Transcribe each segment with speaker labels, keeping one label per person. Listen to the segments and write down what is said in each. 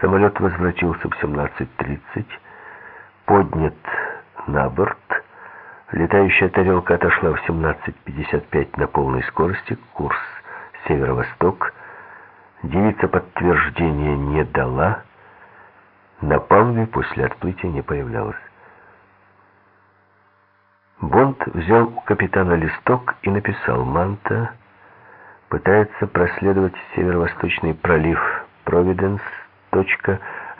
Speaker 1: Самолет возвратился в 17.30, поднят на борт. Летающая тарелка отошла в 17.55 на полной скорости, курс северо-восток. Девица подтверждения не дала, на палубе после отплытия не появлялась. Бонд взял у капитана листок и написал «Манта пытается проследовать северо-восточный пролив Провиденс.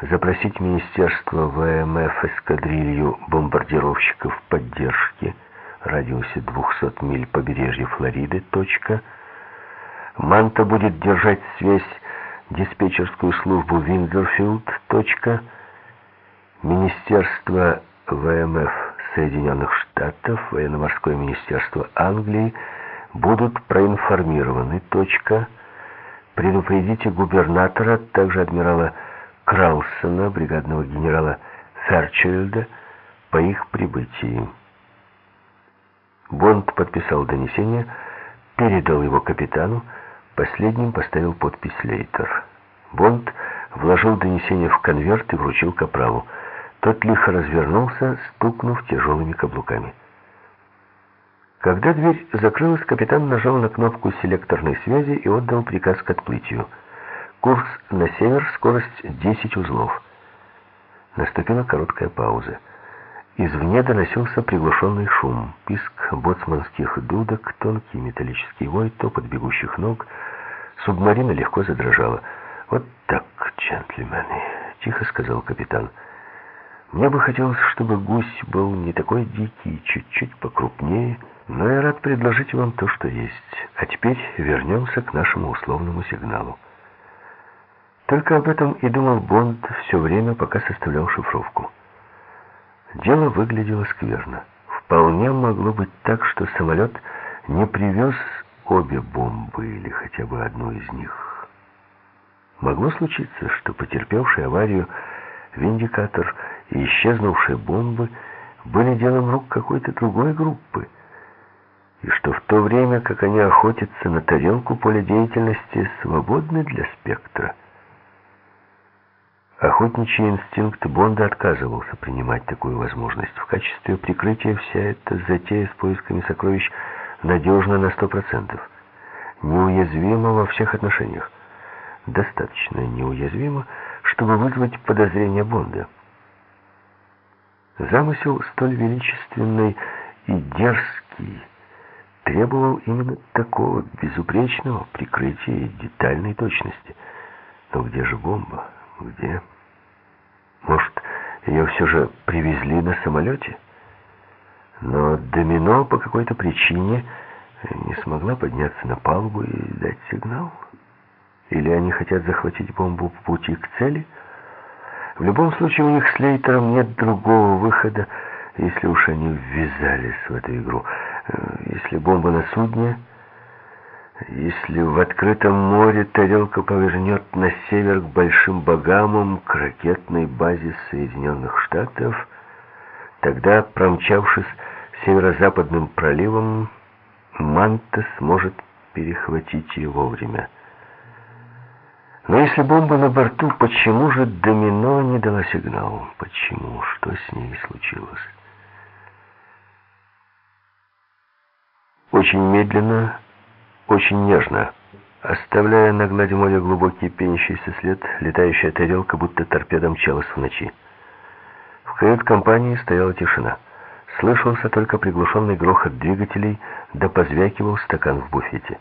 Speaker 1: Запросить Министерство ВМФ эскадрилью бомбардировщиков поддержки в радиусе 200 миль побережья Флориды. Манта будет держать связь диспетчерскую службу Виндерфилд. Министерство ВМФ Соединенных Штатов, Военно-морское министерство Англии будут проинформированы. Точка. Предупредите губернатора, также адмирала Краусона, бригадного генерала Ферчельда по их прибытии. Бонд подписал донесение, передал его капитану, последним поставил подпись Лейтер. Бонд вложил донесение в конверт и вручил капралу. Тот лихо развернулся, стукнув тяжелыми каблуками. Когда дверь закрылась, капитан нажал на кнопку селекторной связи и отдал приказ к отплытию. Курс на север, скорость 10 узлов. Наступила короткая пауза. Извне доносился приглушенный шум, писк боцманских дудок, тонкий металлический вой, топот бегущих ног. Субмарина легко задрожала. «Вот так, джентльмены», — тихо сказал капитан. «Мне бы хотелось, чтобы гусь был не такой дикий, чуть-чуть покрупнее». Но я рад предложить вам то, что есть. А теперь вернемся к нашему условному сигналу. Только об этом и думал Бонд все время, пока составлял шифровку. Дело выглядело скверно. Вполне могло быть так, что самолет не привез обе бомбы или хотя бы одну из них. Могло случиться, что потерпевший аварию виндикатор и исчезнувшие бомбы были делом рук какой-то другой группы, и что в то время, как они охотятся на тарелку, поле деятельности свободны для спектра. Охотничий инстинкт Бонда отказывался принимать такую возможность. В качестве прикрытия вся эта затея с поисками сокровищ надежна на сто процентов. Неуязвима во всех отношениях. Достаточно неуязвима, чтобы вызвать подозрение Бонда. Замысел столь величественный и дерзкий, требовал именно такого безупречного прикрытия и детальной точности. Но где же бомба? Где? Может, ее все же привезли на самолете? Но домино по какой-то причине не смогла подняться на палубу и дать сигнал? Или они хотят захватить бомбу в пути к цели? В любом случае у них с Лейтером нет другого выхода, если уж они ввязались в эту игру. Э, если бомба на судне, если в открытом море тарелка повернет на север к Большим Багамам, к ракетной базе Соединенных Штатов, тогда, промчавшись северо-западным проливом, Манта сможет перехватить ее вовремя. Но если бомба на борту, почему же домино не дала сигнал? Почему? Что с ней случилось? Очень медленно, очень нежно, оставляя на глади моря глубокий пенящийся след, летающая тарелка будто торпеда мчалась в ночи. В кают-компании стояла тишина. Слышался только приглушенный грохот двигателей, да позвякивал стакан в буфете.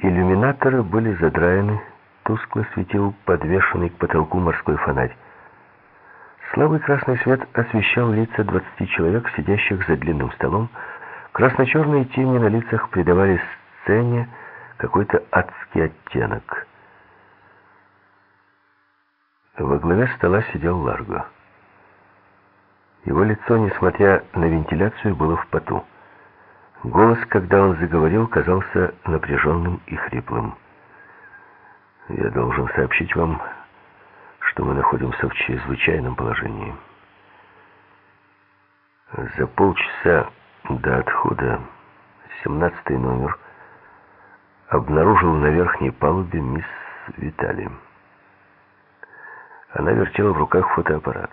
Speaker 1: Иллюминаторы были задраены, тускло светил подвешенный к потолку морской фонарь. Слабый красный свет освещал лица двадцати человек, сидящих за длинным столом, Красно-черные тени на лицах придавали сцене какой-то адский оттенок. Во главе стола сидел Ларго. Его лицо, несмотря на вентиляцию, было в поту. Голос, когда он заговорил, казался напряженным и хриплым. «Я должен сообщить вам, что мы находимся в чрезвычайном положении. За полчаса до отхода 17 номер обнаружил на верхней палубе мисс Витали. Она вертела в руках фотоаппарат.